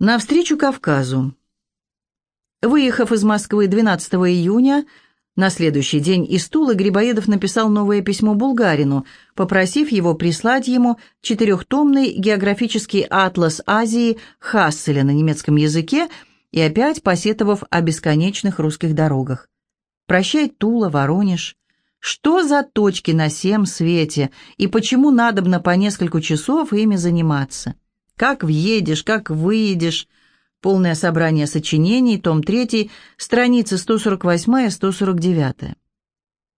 Навстречу Кавказу. Выехав из Москвы 12 июня, на следующий день из Тулы Грибоедов написал новое письмо Булгарину, попросив его прислать ему четырехтомный географический атлас Азии Хасселя на немецком языке и опять посетовав о бесконечных русских дорогах. «Прощай, Тула, Воронеж. Что за точки на всем свете, и почему надобно по несколько часов ими заниматься?» Как въедешь, как выедешь. Полное собрание сочинений, том 3, страницы 148-149.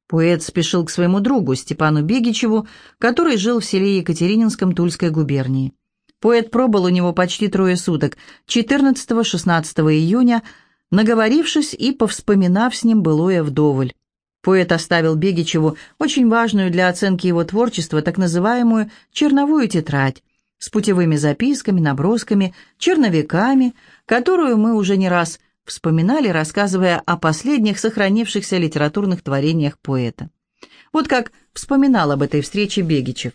Поэт спешил к своему другу Степану Бегичеву, который жил в селе Екатерининском Тульской губернии. Поэт пробыл у него почти трое суток, 14-16 июня, наговорившись и повспоминав с ним былое вдоволь. Поэт оставил Бегичеву очень важную для оценки его творчества так называемую «черновую тетрадь», с путевыми записками, набросками, черновиками, которую мы уже не раз вспоминали, рассказывая о последних сохранившихся литературных творениях поэта. Вот как вспоминал об этой встрече Бегичев.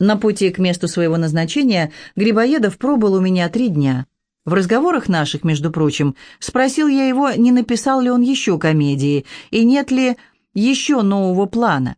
На пути к месту своего назначения Грибоедов пробыл у меня три дня. В разговорах наших, между прочим, спросил я его, не написал ли он еще комедии и нет ли еще нового плана.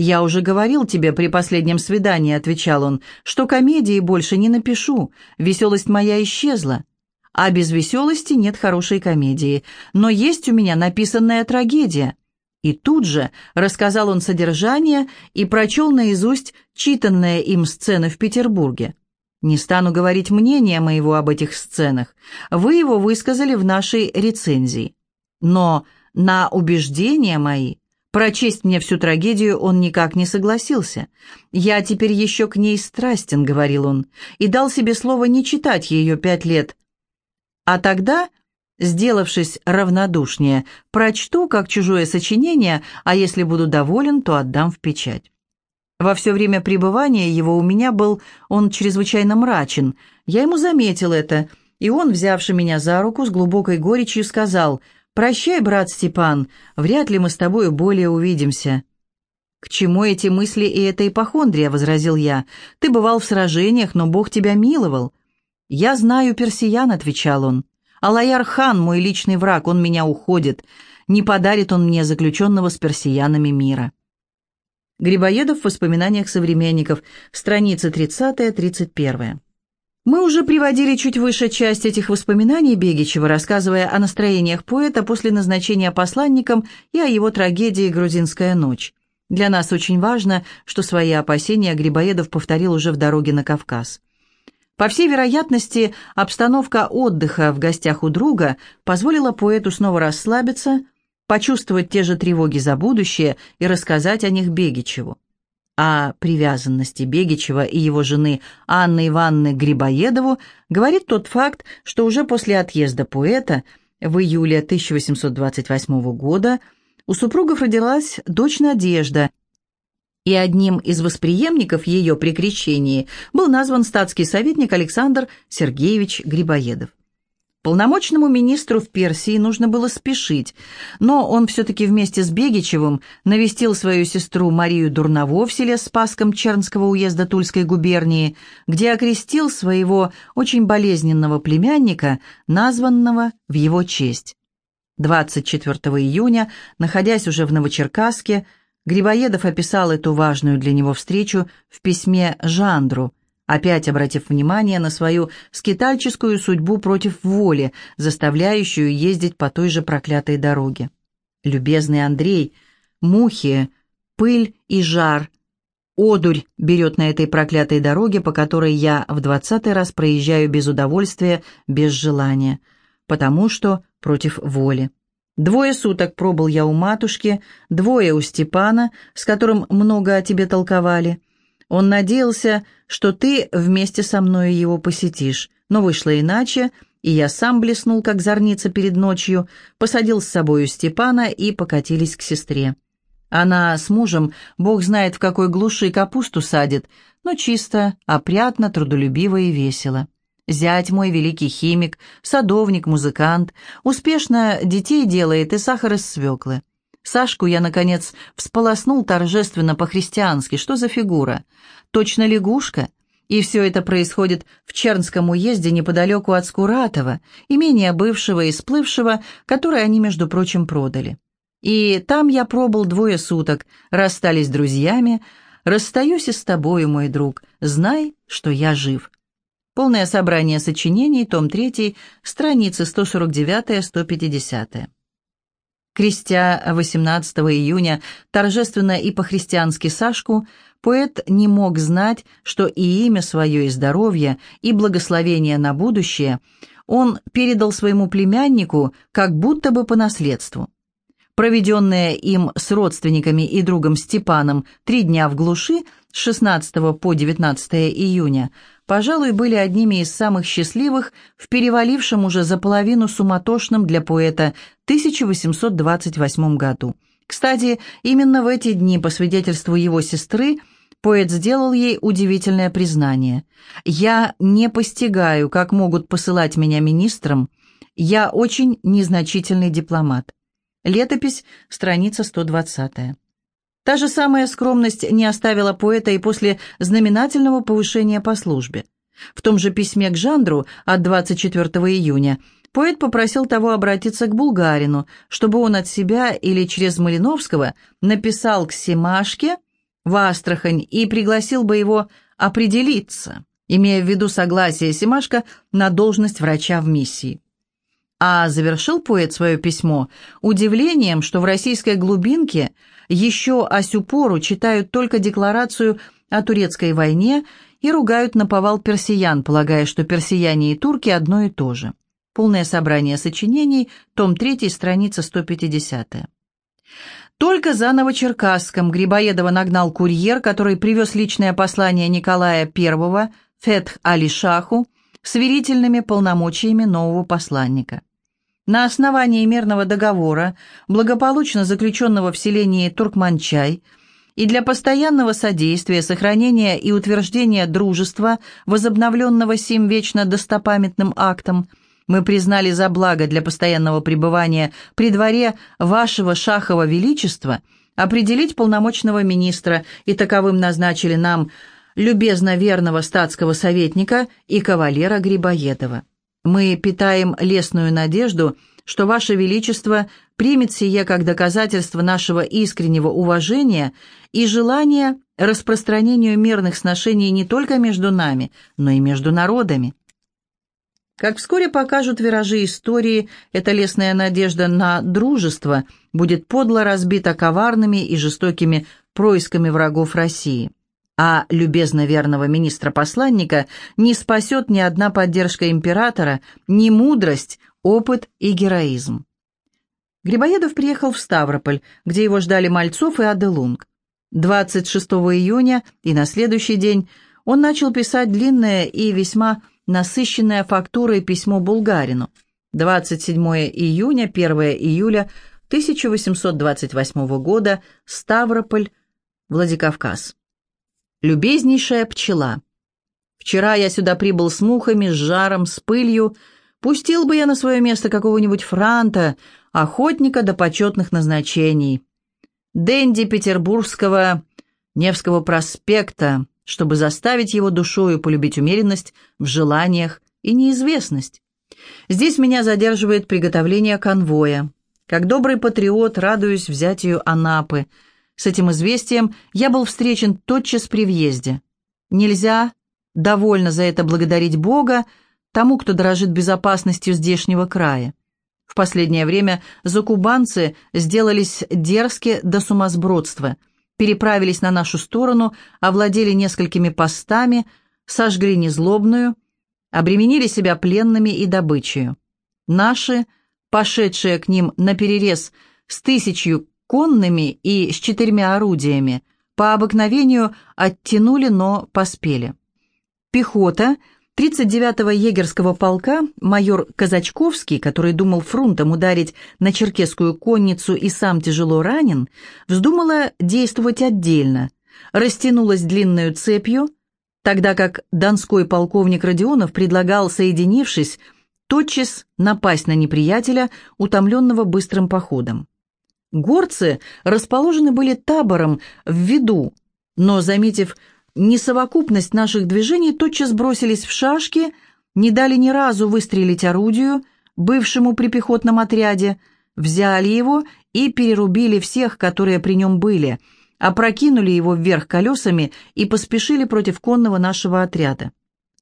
«Я уже говорил тебе при последнем свидании», — отвечал он, «что комедии больше не напишу, веселость моя исчезла. А без веселости нет хорошей комедии, но есть у меня написанная трагедия». И тут же рассказал он содержание и прочел наизусть читанные им сцены в Петербурге. Не стану говорить мнение моего об этих сценах, вы его высказали в нашей рецензии. Но на убеждения мои Прочесть мне всю трагедию он никак не согласился. «Я теперь еще к ней страстен», — говорил он, и дал себе слово не читать ее пять лет. А тогда, сделавшись равнодушнее, прочту как чужое сочинение, а если буду доволен, то отдам в печать. Во все время пребывания его у меня был он чрезвычайно мрачен. Я ему заметил это, и он, взявший меня за руку, с глубокой горечью сказал — «Прощай, брат Степан, вряд ли мы с тобою более увидимся». «К чему эти мысли и эта ипохондрия?» — возразил я. «Ты бывал в сражениях, но Бог тебя миловал». «Я знаю персиян», — отвечал он. «Алаяр-хан, мой личный враг, он меня уходит. Не подарит он мне заключенного с персиянами мира». Грибоедов в воспоминаниях современников, страница 30-31. Мы уже приводили чуть выше часть этих воспоминаний Бегичева, рассказывая о настроениях поэта после назначения посланником и о его трагедии «Грузинская ночь». Для нас очень важно, что свои опасения Грибоедов повторил уже в дороге на Кавказ. По всей вероятности, обстановка отдыха в гостях у друга позволила поэту снова расслабиться, почувствовать те же тревоги за будущее и рассказать о них Бегичеву. О привязанности Бегичева и его жены Анны Ивановны Грибоедову говорит тот факт, что уже после отъезда поэта в июле 1828 года у супругов родилась дочь Надежда, и одним из восприемников ее при крещении был назван статский советник Александр Сергеевич Грибоедов. Полномочному министру в Персии нужно было спешить, но он все-таки вместе с Бегичевым навестил свою сестру Марию Дурново в селе Спаском Чернского уезда Тульской губернии, где окрестил своего очень болезненного племянника, названного в его честь. 24 июня, находясь уже в Новочеркасске, Грибоедов описал эту важную для него встречу в письме Жандру, опять обратив внимание на свою скитальческую судьбу против воли, заставляющую ездить по той же проклятой дороге. Любезный Андрей, мухи, пыль и жар, одурь берет на этой проклятой дороге, по которой я в двадцатый раз проезжаю без удовольствия, без желания, потому что против воли. Двое суток пробыл я у матушки, двое у Степана, с которым много о тебе толковали. Он надеялся, что ты вместе со мной его посетишь, но вышло иначе, и я сам блеснул, как зорница перед ночью, посадил с собою Степана и покатились к сестре. Она с мужем, бог знает в какой глуши, капусту садит, но чисто, опрятно, трудолюбиво и весело. Зять мой великий химик, садовник, музыкант, успешно детей делает и сахар из свеклы. Сашку я, наконец, всполоснул торжественно по-христиански. Что за фигура? Точно лягушка? И все это происходит в Чернском уезде неподалеку от Скуратова, имения бывшего и сплывшего, которое они, между прочим, продали. И там я пробыл двое суток, расстались друзьями, расстаюсь и с тобою, мой друг, знай, что я жив. Полное собрание сочинений, том 3, страницы 149-150. Крестя 18 июня торжественно и по-христиански Сашку, поэт не мог знать, что и имя свое, и здоровье, и благословение на будущее он передал своему племяннику как будто бы по наследству. Проведенные им с родственниками и другом Степаном три дня в глуши с 16 по 19 июня, пожалуй, были одними из самых счастливых в перевалившем уже за половину суматошном для поэта 1828 году. Кстати, именно в эти дни, по свидетельству его сестры, поэт сделал ей удивительное признание. «Я не постигаю, как могут посылать меня министром. Я очень незначительный дипломат». Летопись, страница 120. Та же самая скромность не оставила поэта и после знаменательного повышения по службе. В том же письме к Жандру от 24 июня – Поэт попросил того обратиться к Булгарину, чтобы он от себя или через Малиновского написал к Семашке в Астрахань и пригласил бы его определиться, имея в виду согласие Семашка на должность врача в миссии. А завершил поэт свое письмо удивлением, что в российской глубинке еще о сю пору читают только декларацию о турецкой войне и ругают наповал персиян, полагая, что персияне и турки одно и то же. Полное собрание сочинений, том 3, страница 150. Только за Новочеркасском Грибоедова нагнал курьер, который привез личное послание Николая I Фетх Али-Шаху с верительными полномочиями нового посланника. На основании мирного договора, благополучно заключенного в селении Туркманчай, и для постоянного содействия, сохранения и утверждения дружества, возобновленного сим вечно достопамятным актом, мы признали за благо для постоянного пребывания при дворе вашего шахова величества определить полномочного министра, и таковым назначили нам любезно верного статского советника и кавалера Грибоедова. Мы питаем лесную надежду, что Ваше Величество примет сие как доказательство нашего искреннего уважения и желания распространению мирных сношений не только между нами, но и между народами. Как вскоре покажут виражи истории, эта лесная надежда на дружество будет подло разбита коварными и жестокими происками врагов России. А любезно верного министра-посланника не спасет ни одна поддержка императора, ни мудрость, опыт и героизм. Грибоедов приехал в Ставрополь, где его ждали Мальцов и Аделунг. 26 июня и на следующий день он начал писать длинное и весьма насыщенное фактурой письмо Булгарину. 27 июня, 1 июля 1828 года, Ставрополь, Владикавказ. Любезнейшая пчела. Вчера я сюда прибыл с мухами, с жаром, с пылью. Пустил бы я на свое место какого-нибудь франта, охотника до почетных назначений. Дэнди Петербургского Невского проспекта, чтобы заставить его душою полюбить умеренность в желаниях и неизвестность. Здесь меня задерживает приготовление конвоя. Как добрый патриот радуюсь взятию Анапы. С этим известием я был встречен тотчас при въезде. Нельзя довольно за это благодарить Бога тому, кто дорожит безопасностью здешнего края. В последнее время закубанцы сделались дерзки до сумасбродства – переправились на нашу сторону, овладели несколькими постами, сожгли незлобную, обременили себя пленными и добычей. Наши, пошедшие к ним на перерез с тысячью конными и с четырьмя орудиями, по обыкновению оттянули, но поспели. Пехота 39-го егерского полка майор Казачковский, который думал фрунтом ударить на черкесскую конницу и сам тяжело ранен, вздумала действовать отдельно, растянулась длинную цепью, тогда как донской полковник Родионов предлагал, соединившись, тотчас напасть на неприятеля, утомленного быстрым походом. Горцы расположены были табором в виду, но, заметив, несовокупность наших движений тотчас бросились в шашки, не дали ни разу выстрелить орудию, бывшему при пехотном отряде, взяли его и перерубили всех, которые при нем были, опрокинули его вверх колесами и поспешили против конного нашего отряда.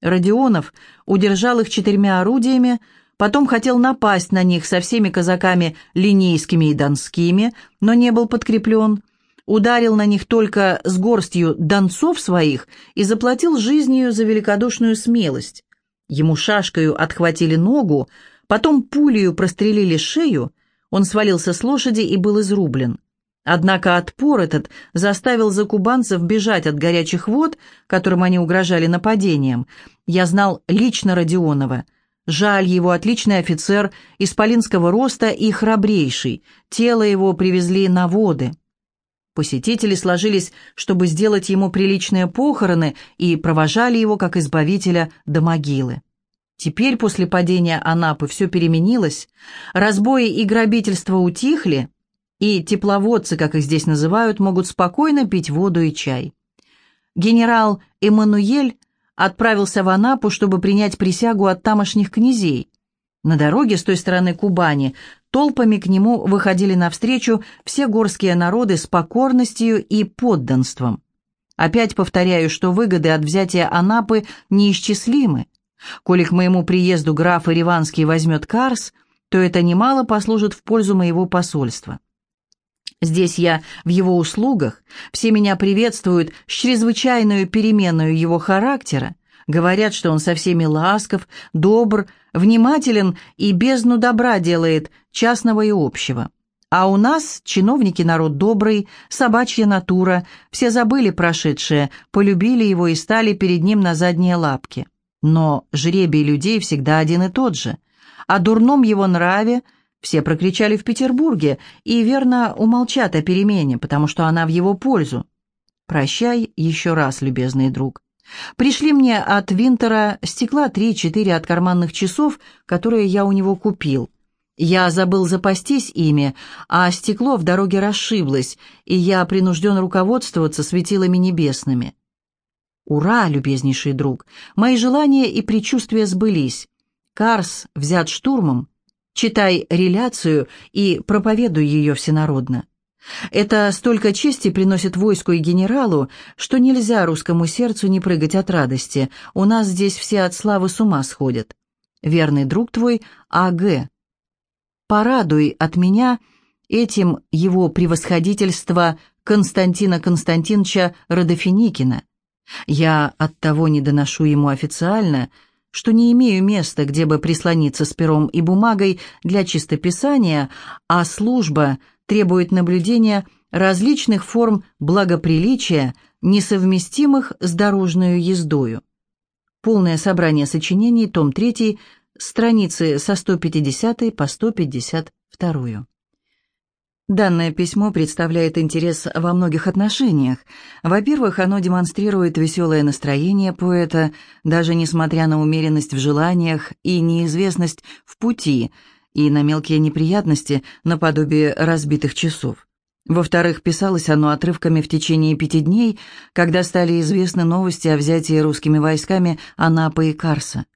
Родионов удержал их четырьмя орудиями, потом хотел напасть на них со всеми казаками линейскими и донскими, но не был подкреплен, ударил на них только с горстью донцов своих и заплатил жизнью за великодушную смелость. Ему шашкою отхватили ногу, потом пулею прострелили шею, он свалился с лошади и был изрублен. Однако отпор этот заставил закубанцев бежать от горячих вод, которым они угрожали нападением. Я знал лично Родионова. Жаль его, отличный офицер, исполинского роста и храбрейший. Тело его привезли на воды. Посетители сложились, чтобы сделать ему приличные похороны, и провожали его как избавителя до могилы. Теперь, после падения Анапы, все переменилось, разбои и грабительства утихли, и тепловодцы, как их здесь называют, могут спокойно пить воду и чай. Генерал Эммануель отправился в Анапу, чтобы принять присягу от тамошних князей. На дороге с той стороны Кубани толпами к нему выходили навстречу все горские народы с покорностью и подданством. Опять повторяю, что выгоды от взятия Анапы неисчислимы. Коли к моему приезду граф Ириванский возьмет Карс, то это немало послужит в пользу моего посольства. Здесь я в его услугах, все меня приветствуют с чрезвычайную переменную его характера, говорят, что он со всеми ласков, добр, внимателен и бездну добра делает, частного и общего. А у нас чиновники народ добрый, собачья натура, все забыли прошедшее, полюбили его и стали перед ним на задние лапки. Но жребий людей всегда один и тот же. О дурном его нраве все прокричали в Петербурге и верно умолчат о перемене, потому что она в его пользу. Прощай еще раз, любезный друг. Пришли мне от Винтера стекла три-четыре от карманных часов, которые я у него купил. Я забыл запастись ими, а стекло в дороге расшиблось, и я принужден руководствоваться светилами небесными. «Ура, любезнейший друг! Мои желания и предчувствия сбылись. Карс взят штурмом. Читай реляцию и проповедуй ее всенародно. Это столько чести приносит войску и генералу, что нельзя русскому сердцу не прыгать от радости. У нас здесь все от славы с ума сходят. Верный друг твой А.Г. Порадуй от меня этим его превосходительство Константина Константиновича Родофиникина. Я оттого не доношу ему официально, что не имею места, где бы прислониться с пером и бумагой для чистописания, а служба требует наблюдения различных форм благоприличия, несовместимых с дорожную ездою. Полное собрание сочинений, том 3, страницы со 150 по 152. Данное письмо представляет интерес во многих отношениях. Во-первых, оно демонстрирует веселое настроение поэта, даже несмотря на умеренность в желаниях и неизвестность в пути, и на мелкие неприятности наподобие разбитых часов. Во-вторых, писалось оно отрывками в течение пяти дней, когда стали известны новости о взятии русскими войсками Анапы и Карса.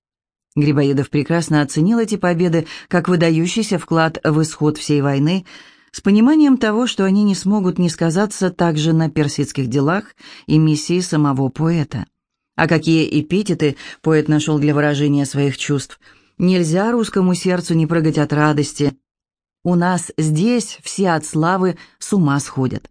Грибоедов прекрасно оценил эти победы как выдающийся вклад в исход всей войны – с пониманием того, что они не смогут не сказаться также на персидских делах и миссии самого поэта. А какие эпитеты поэт нашел для выражения своих чувств. Нельзя русскому сердцу не прыгать от радости. У нас здесь все от славы с ума сходят.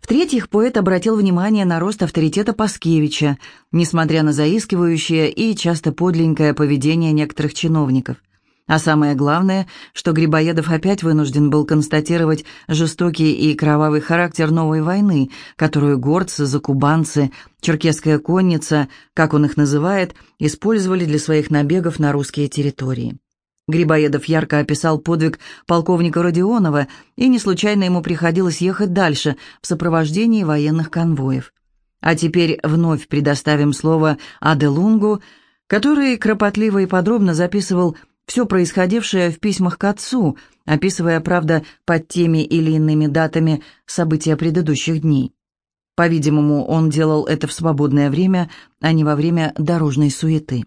В-третьих, поэт обратил внимание на рост авторитета Паскевича, несмотря на заискивающее и часто подленькое поведение некоторых чиновников – а самое главное, что Грибоедов опять вынужден был констатировать жестокий и кровавый характер новой войны, которую горцы, закубанцы, черкесская конница, как он их называет, использовали для своих набегов на русские территории. Грибоедов ярко описал подвиг полковника Родионова, и не случайно ему приходилось ехать дальше в сопровождении военных конвоев. А теперь вновь предоставим слово Аделунгу, который кропотливо и подробно записывал все происходившее в письмах к отцу, описывая, правда, под теми или иными датами события предыдущих дней. По-видимому, он делал это в свободное время, а не во время дорожной суеты.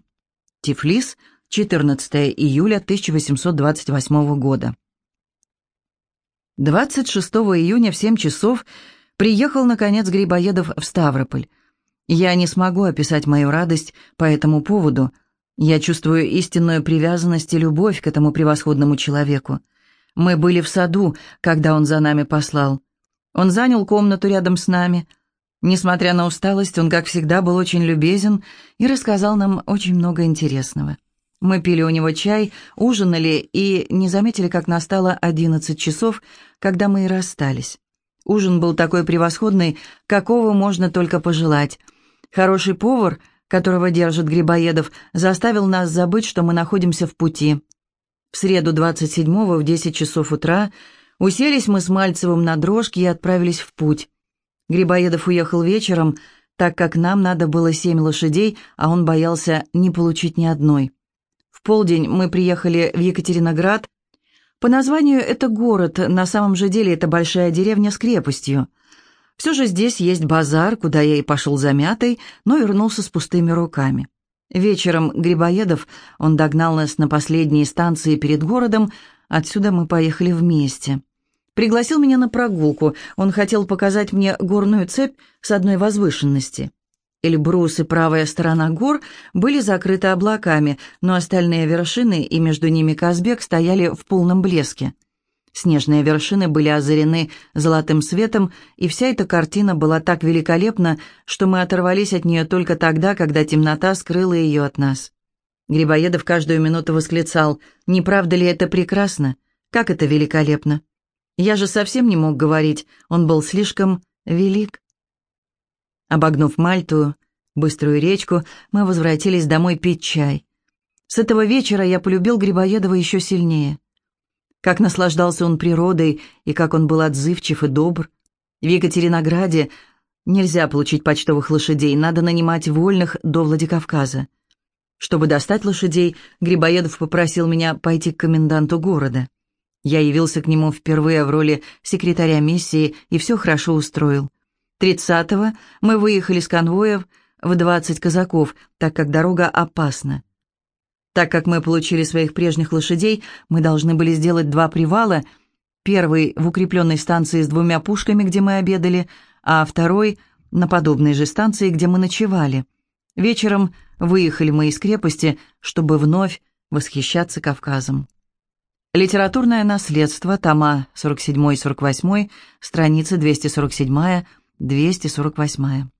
Тифлис, 14 июля 1828 года. 26 июня в 7 часов приехал, наконец, Грибоедов в Ставрополь. Я не смогу описать мою радость по этому поводу. Я чувствую истинную привязанность и любовь к этому превосходному человеку. Мы были в саду, когда он за нами послал. Он занял комнату рядом с нами — Несмотря на усталость, он, как всегда, был очень любезен и рассказал нам очень много интересного. Мы пили у него чай, ужинали и не заметили, как настало одиннадцать часов, когда мы и расстались. Ужин был такой превосходный, какого можно только пожелать. Хороший повар, которого держит Грибоедов, заставил нас забыть, что мы находимся в пути. В среду 27-го в 10 часов утра уселись мы с Мальцевым на дрожке и отправились в путь. Грибоедов уехал вечером, так как нам надо было семь лошадей, а он боялся не получить ни одной. В полдень мы приехали в Екатериноград. По названию это город, на самом же деле это большая деревня с крепостью. Все же здесь есть базар, куда я и пошел замятый, но вернулся с пустыми руками. Вечером Грибоедов, он догнал нас на последней станции перед городом, отсюда мы поехали вместе. Пригласил меня на прогулку. Он хотел показать мне горную цепь с одной возвышенности. Эльбрус и правая сторона гор были закрыты облаками, но остальные вершины и между ними Казбек стояли в полном блеске. Снежные вершины были озарены золотым светом, и вся эта картина была так великолепна, что мы оторвались от нее только тогда, когда темнота скрыла ее от нас. Грибоедов каждую минуту восклицал, «Не правда ли это прекрасно? Как это великолепно!» Я же совсем не мог говорить, он был слишком велик. Обогнув Мальту, быструю речку, мы возвратились домой пить чай. С этого вечера я полюбил Грибоедова еще сильнее. Как наслаждался он природой, и как он был отзывчив и добр. В Екатеринограде нельзя получить почтовых лошадей, надо нанимать вольных до Владикавказа. Чтобы достать лошадей, Грибоедов попросил меня пойти к коменданту города. Я явился к нему впервые в роли секретаря миссии и все хорошо устроил. Тридцатого мы выехали с конвоев в двадцать казаков, так как дорога опасна. Так как мы получили своих прежних лошадей, мы должны были сделать два привала. Первый в укрепленной станции с двумя пушками, где мы обедали, а второй на подобной же станции, где мы ночевали. Вечером выехали мы из крепости, чтобы вновь восхищаться Кавказом. Литературное наследство, тома 47-48, страницы 247-248.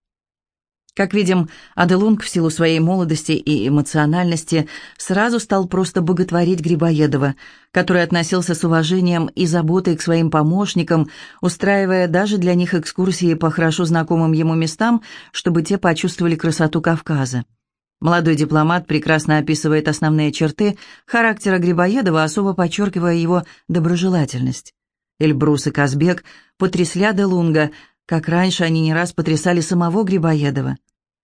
Как видим, Аделунг в силу своей молодости и эмоциональности сразу стал просто боготворить Грибоедова, который относился с уважением и заботой к своим помощникам, устраивая даже для них экскурсии по хорошо знакомым ему местам, чтобы те почувствовали красоту Кавказа. Молодой дипломат прекрасно описывает основные черты характера Грибоедова, особо подчеркивая его доброжелательность. Эльбрус и Казбек потрясли Аделунга, как раньше они не раз потрясали самого Грибоедова.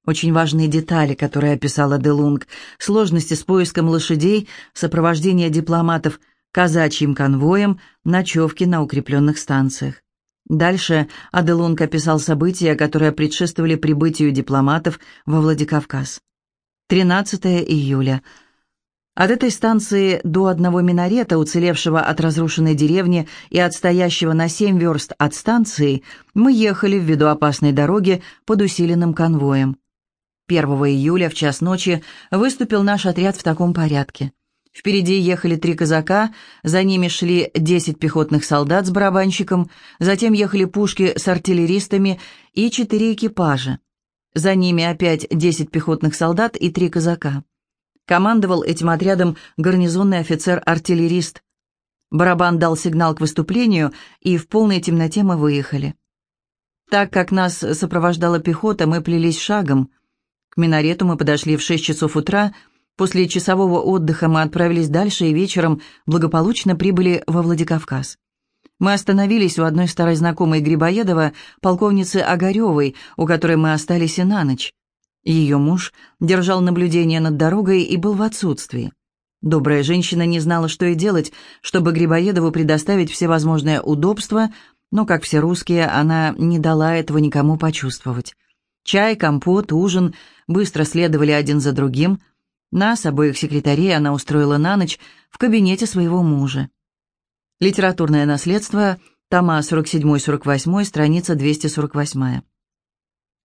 Очень важные детали, которые описала Делунг, сложности с поиском лошадей, сопровождение дипломатов казачьим конвоем, ночевки на укрепленных станциях. Дальше Аделунг описал события, которые предшествовали прибытию дипломатов во Владикавказ. 13 июля. От этой станции до одного минарета, уцелевшего от разрушенной деревни и отстоящего на семь верст от станции, мы ехали ввиду опасной дороги под усиленным конвоем. 1 июля в час ночи выступил наш отряд в таком порядке. Впереди ехали три казака, за ними шли десять пехотных солдат с барабанщиком, затем ехали пушки с артиллеристами и четыре экипажа. За ними опять десять пехотных солдат и три казака. Командовал этим отрядом гарнизонный офицер-артиллерист. Барабан дал сигнал к выступлению, и в полной темноте мы выехали. Так как нас сопровождала пехота, мы плелись шагом. К минарету мы подошли в шесть часов утра. После часового отдыха мы отправились дальше и вечером благополучно прибыли во Владикавказ. Мы остановились у одной старой знакомой Грибоедова, полковницы Огаревой, у которой мы остались и на ночь. Ее муж держал наблюдение над дорогой и был в отсутствии. Добрая женщина не знала, что и делать, чтобы Грибоедову предоставить все возможные удобства, но, как все русские, она не дала этого никому почувствовать. Чай, компот, ужин быстро следовали один за другим. Нас, обоих секретарей, она устроила на ночь в кабинете своего мужа. Литературное наследство, тома 47-48, страница 248.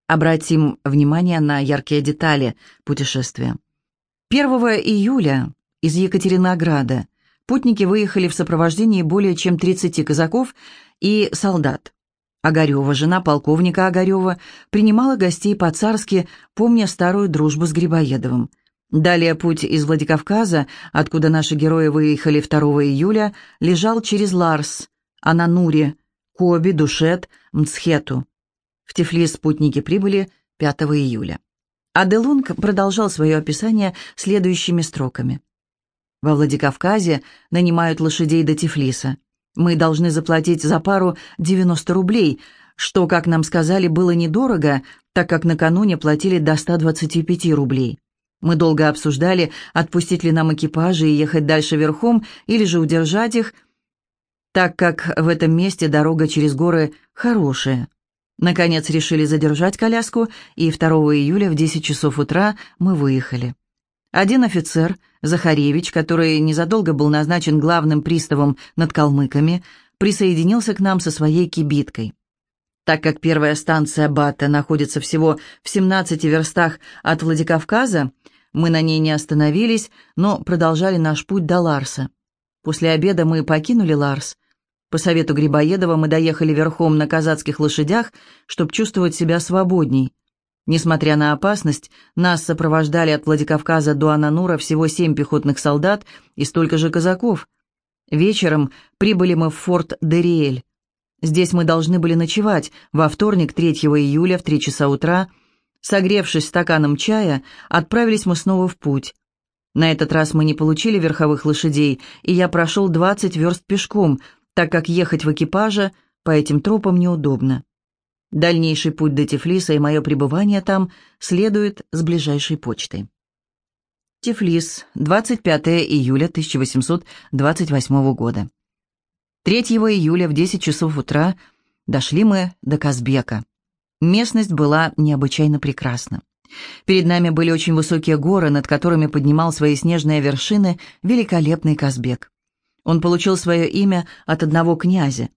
Обратим внимание на яркие детали путешествия. 1 июля из Екатеринограда путники выехали в сопровождении более чем 30 казаков и солдат. Огарева, жена полковника Огарева, принимала гостей по-царски, помня старую дружбу с Грибоедовым. Далее путь из Владикавказа, откуда наши герои выехали 2 июля, лежал через Ларс, Ананури, Коби, Душет, Мцхету. В Тифлис спутники прибыли 5 июля. Аделунг продолжал свое описание следующими строками. Во Владикавказе нанимают лошадей до Тифлиса. Мы должны заплатить за пару 90 рублей, что, как нам сказали, было недорого, так как накануне платили до 125 рублей. Мы долго обсуждали, отпустить ли нам экипажи и ехать дальше верхом, или же удержать их, так как в этом месте дорога через горы хорошая. Наконец решили задержать коляску, и 2 июля в 10 часов утра мы выехали. Один офицер, Захаревич, который незадолго был назначен главным приставом над калмыками, присоединился к нам со своей кибиткой. Так как первая станция Бата находится всего в 17 верстах от Владикавказа, мы на ней не остановились, но продолжали наш путь до Ларса. После обеда мы покинули Ларс. По совету Грибоедова мы доехали верхом на казацких лошадях, чтобы чувствовать себя свободней. Несмотря на опасность, нас сопровождали от Владикавказа до Ананура всего семь пехотных солдат и столько же казаков. Вечером прибыли мы в форт Дериэль. Здесь мы должны были ночевать во вторник, 3 июля в 3 часа утра. Согревшись стаканом чая, отправились мы снова в путь. На этот раз мы не получили верховых лошадей, и я прошел 20 верст пешком, так как ехать в экипаже по этим тропам неудобно. Дальнейший путь до Тифлиса и мое пребывание там следует с ближайшей почтой. Тифлис, 25 июля 1828 года. 3 июля в 10 часов утра дошли мы до Казбека. Местность была необычайно прекрасна. Перед нами были очень высокие горы, над которыми поднимал свои снежные вершины великолепный Казбек. Он получил свое имя от одного князя,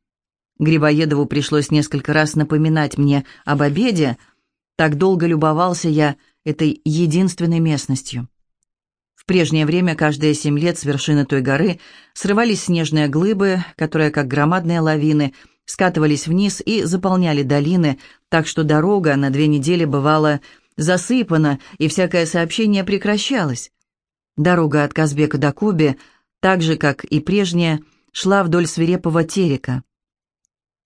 Грибоедову пришлось несколько раз напоминать мне об обеде, так долго любовался я этой единственной местностью. В прежнее время каждые семь лет с вершины той горы срывались снежные глыбы, которые, как громадные лавины, скатывались вниз и заполняли долины, так что дорога на две недели бывала засыпана, и всякое сообщение прекращалось. Дорога от Казбека до Куби, так же, как и прежняя, шла вдоль свирепого терека.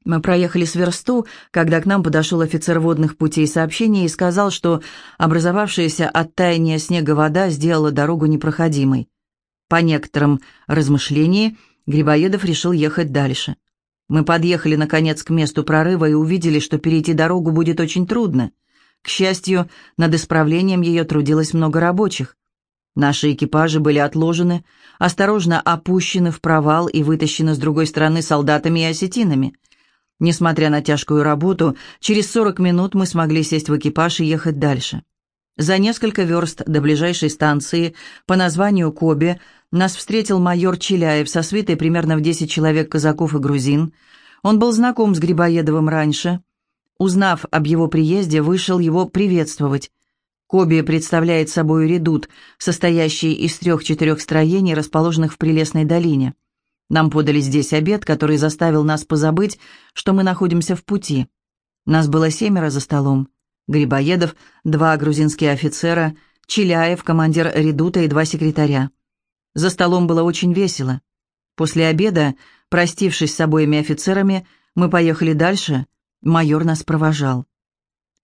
Мы проехали с версту, когда к нам подошел офицер водных путей сообщения и сказал, что образовавшаяся от таяния снега вода сделала дорогу непроходимой. По некоторым размышлениям Грибоедов решил ехать дальше. Мы подъехали, наконец, к месту прорыва и увидели, что перейти дорогу будет очень трудно. К счастью, над исправлением ее трудилось много рабочих. Наши экипажи были отложены, осторожно опущены в провал и вытащены с другой стороны солдатами и осетинами – Несмотря на тяжкую работу, через 40 минут мы смогли сесть в экипаж и ехать дальше. За несколько верст до ближайшей станции по названию Коби нас встретил майор Челяев со свитой примерно в 10 человек казаков и грузин. Он был знаком с Грибоедовым раньше. Узнав об его приезде, вышел его приветствовать. Коби представляет собой редут, состоящий из трех-четырех строений, расположенных в прелестной долине. Нам подали здесь обед, который заставил нас позабыть, что мы находимся в пути. Нас было семеро за столом. Грибоедов, два грузинские офицера, Челяев, командир редута и два секретаря. За столом было очень весело. После обеда, простившись с обоими офицерами, мы поехали дальше, майор нас провожал.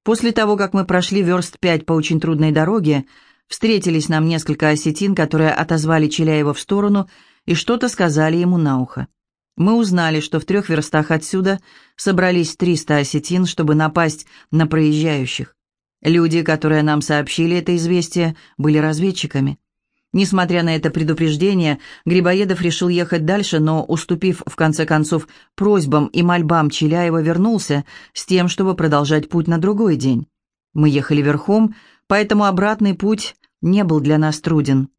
После того, как мы прошли верст пять по очень трудной дороге, встретились нам несколько осетин, которые отозвали Челяева в сторону и что-то сказали ему на ухо. Мы узнали, что в трех верстах отсюда собрались 300 осетин, чтобы напасть на проезжающих. Люди, которые нам сообщили это известие, были разведчиками. Несмотря на это предупреждение, Грибоедов решил ехать дальше, но, уступив в конце концов просьбам и мольбам Челяева, вернулся с тем, чтобы продолжать путь на другой день. Мы ехали верхом, поэтому обратный путь не был для нас труден.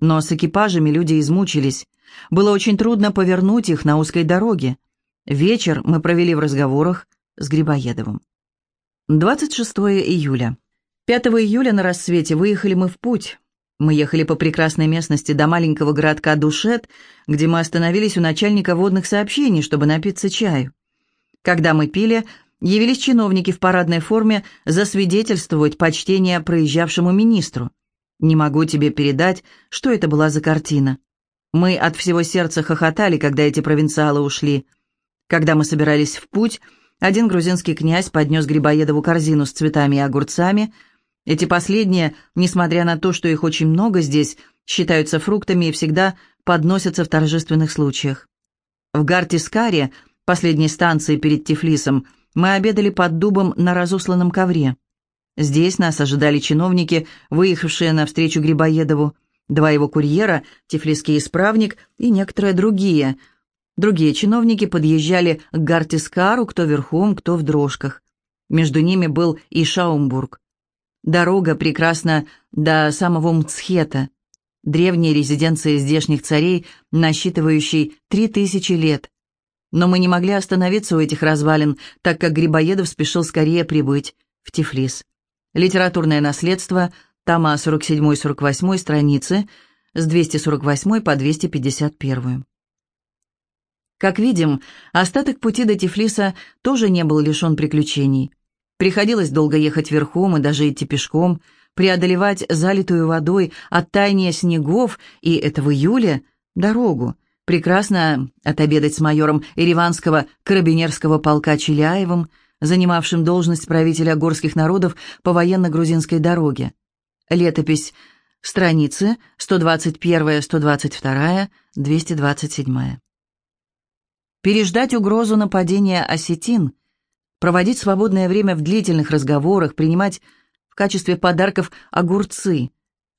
Но с экипажами люди измучились. Было очень трудно повернуть их на узкой дороге. Вечер мы провели в разговорах с Грибоедовым. 26 июля. 5 июля на рассвете выехали мы в путь. Мы ехали по прекрасной местности до маленького городка Душет, где мы остановились у начальника водных сообщений, чтобы напиться чаю. Когда мы пили, явились чиновники в парадной форме засвидетельствовать почтение проезжавшему министру. Не могу тебе передать, что это была за картина. Мы от всего сердца хохотали, когда эти провинциалы ушли. Когда мы собирались в путь, один грузинский князь поднес Грибоедову корзину с цветами и огурцами – эти последние, несмотря на то, что их очень много здесь, считаются фруктами и всегда подносятся в торжественных случаях. В Гартискаре, последней станции перед Тифлисом, мы обедали под дубом на разусланном ковре. Здесь нас ожидали чиновники, выехавшие навстречу Грибоедову, два его курьера, тифлисский исправник и некоторые другие. Другие чиновники подъезжали к Гартискару, кто верхом, кто в дрожках. Между ними был и Шаумбург. Дорога прекрасна до самого Мцхета, древней резиденции здешних царей, насчитывающей три тысячи лет. Но мы не могли остановиться у этих развалин, так как Грибоедов спешил скорее прибыть в Тифлис. Литературное наследство, тома 47-48 страницы, с 248 по 251. Как видим, остаток пути до Тифлиса тоже не был лишен приключений. Приходилось долго ехать верхом и даже идти пешком, преодолевать залитую водой от таяния снегов и, это в июле, дорогу. Прекрасно отобедать с майором Ереванского карабинерского полка Челяевым, занимавшим должность правителя горских народов по военно-грузинской дороге. Летопись Страницы 121, 122, 227. Переждать угрозу нападения осетин, проводить свободное время в длительных разговорах, принимать в качестве подарков огурцы,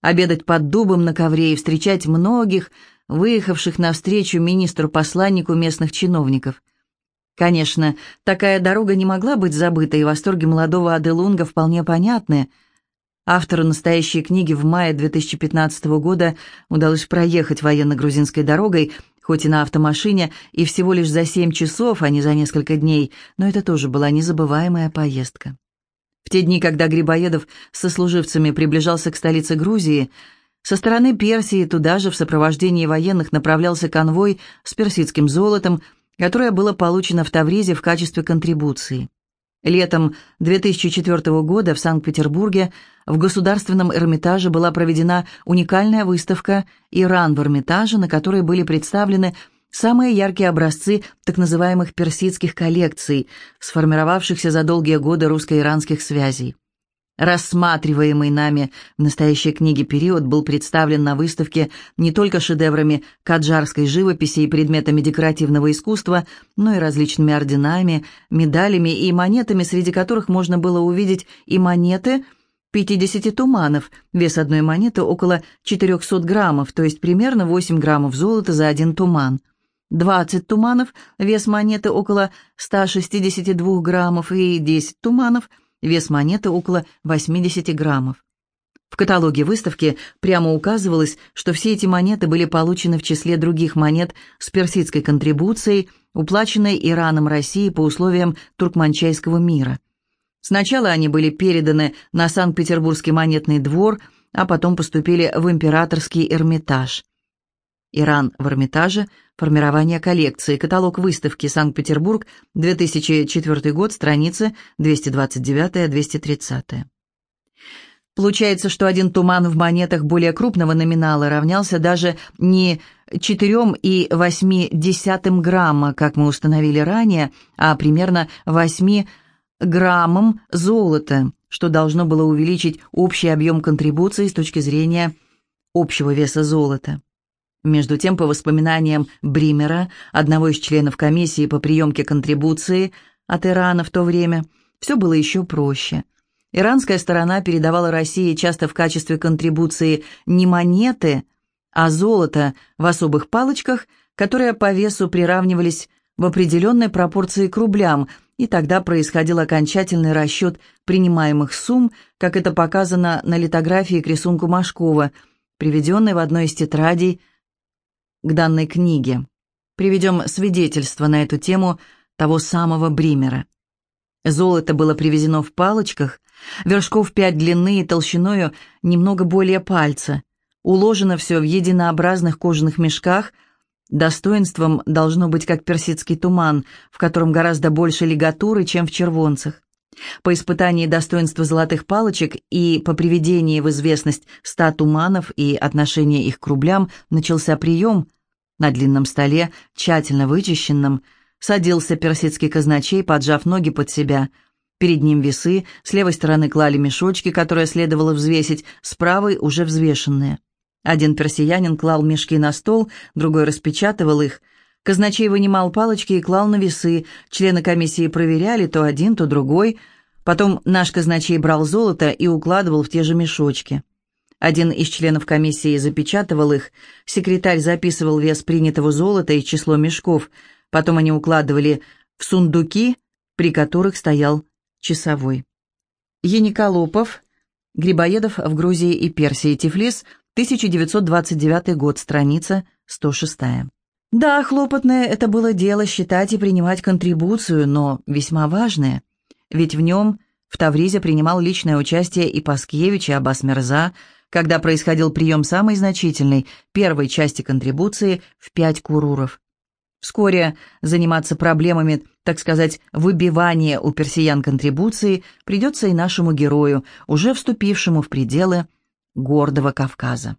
обедать под дубом на ковре и встречать многих, выехавших навстречу министру-посланнику местных чиновников. Конечно, такая дорога не могла быть забыта, и восторги молодого Аделунга вполне понятны. Автору настоящей книги в мае 2015 года удалось проехать военно-грузинской дорогой – хоть и на автомашине, и всего лишь за семь часов, а не за несколько дней, но это тоже была незабываемая поездка. В те дни, когда Грибоедов со служивцами приближался к столице Грузии, со стороны Персии туда же в сопровождении военных направлялся конвой с персидским золотом, которое было получено в Тавризе в качестве контрибуции. Летом 2004 года в Санкт-Петербурге в Государственном Эрмитаже была проведена уникальная выставка «Иран в Эрмитаже», на которой были представлены самые яркие образцы так называемых персидских коллекций, сформировавшихся за долгие годы русско-иранских связей. Рассматриваемый нами в настоящей книге период был представлен на выставке не только шедеврами каджарской живописи и предметами декоративного искусства, но и различными орденами, медалями и монетами, среди которых можно было увидеть и монеты 50 туманов, вес одной монеты около 400 граммов, то есть примерно 8 граммов золота за один туман. 20 туманов, вес монеты около 162 граммов, и 10 туманов – Вес монеты около 80 граммов. В каталоге выставки прямо указывалось, что все эти монеты были получены в числе других монет с персидской контрибуцией, уплаченной Ираном России по условиям Туркманчайского мира. Сначала они были переданы на Санкт-Петербургский монетный двор, а потом поступили в Императорский Эрмитаж. Иран в Эрмитаже, формирование коллекции, каталог выставки Санкт-Петербург, 2004 год, страницы 229-230. Получается, что один туман в монетах более крупного номинала равнялся даже не 4,8 грамма, как мы установили ранее, а примерно 8 граммам золота, что должно было увеличить общий объем контрибуции с точки зрения общего веса золота. Между тем, по воспоминаниям Бримера, одного из членов комиссии по приемке контрибуции от Ирана в то время, все было еще проще. Иранская сторона передавала России часто в качестве контрибуции не монеты, а золото в особых палочках, которые по весу приравнивались в определенной пропорции к рублям, и тогда происходил окончательный расчет принимаемых сумм, как это показано на литографии к рисунку Машкова, приведенной в одной из тетрадей к данной книге. Приведем свидетельство на эту тему того самого Бримера. Золото было привезено в палочках, вершков пять длины и толщиною немного более пальца. Уложено все в единообразных кожаных мешках, достоинством должно быть как персидский туман, в котором гораздо больше лигатуры, чем в червонцах. По испытании достоинства золотых палочек и по приведении в известность ста туманов и отношения их к рублям начался прием. На длинном столе, тщательно вычищенном, садился персидский казначей, поджав ноги под себя – Перед ним весы, с левой стороны клали мешочки, которые следовало взвесить, с правой уже взвешенные. Один персиянин клал мешки на стол, другой распечатывал их. Казначей вынимал палочки и клал на весы. Члены комиссии проверяли то один, то другой. Потом наш казначей брал золото и укладывал в те же мешочки. Один из членов комиссии запечатывал их, секретарь записывал вес принятого золота и число мешков. Потом они укладывали в сундуки, при которых стоял часовой. Ениколопов, Грибоедов в Грузии и Персии, Тифлис, 1929 год, страница 106. Да, хлопотное это было дело считать и принимать контрибуцию, но весьма важное, ведь в нем в Тавризе принимал личное участие и Паскевич, и Аббас Мирза, когда происходил прием самой значительной, первой части контрибуции в пять куруров. Вскоре заниматься проблемами, так сказать, выбивания у персиян контрибуции придется и нашему герою, уже вступившему в пределы гордого Кавказа.